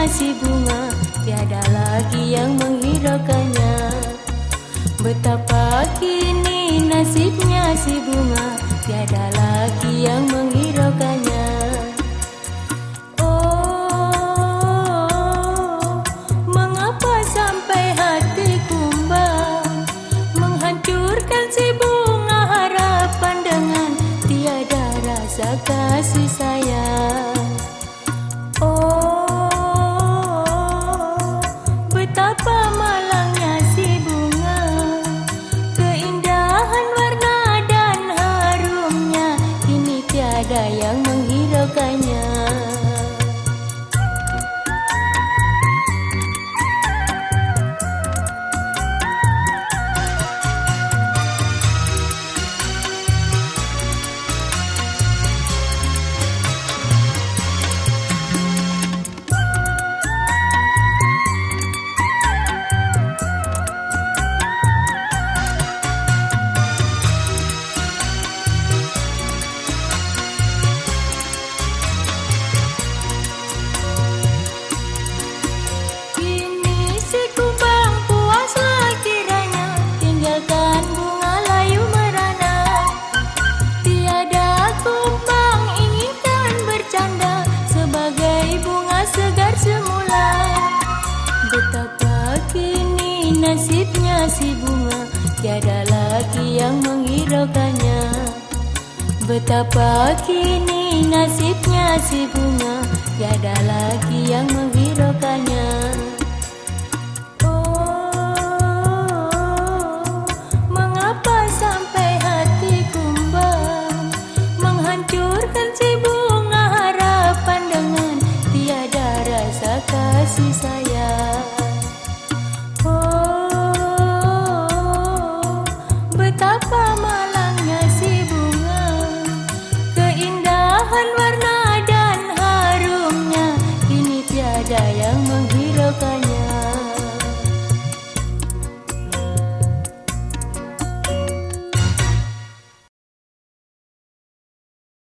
kasih bunga Tiada lagi yang menghiraukannya. Betapa kini nasibnya si bunga Tiada lagi yang menghiraukannya Si bunga Tiada lagi yang menghiraukannya. Betapa kini nasibnya si bunga Tiada lagi yang menghiraukannya. Oh, mengapa sampai hati kumbang? Menghancurkan si bunga harapan dengan Tiada rasa kasih sayang.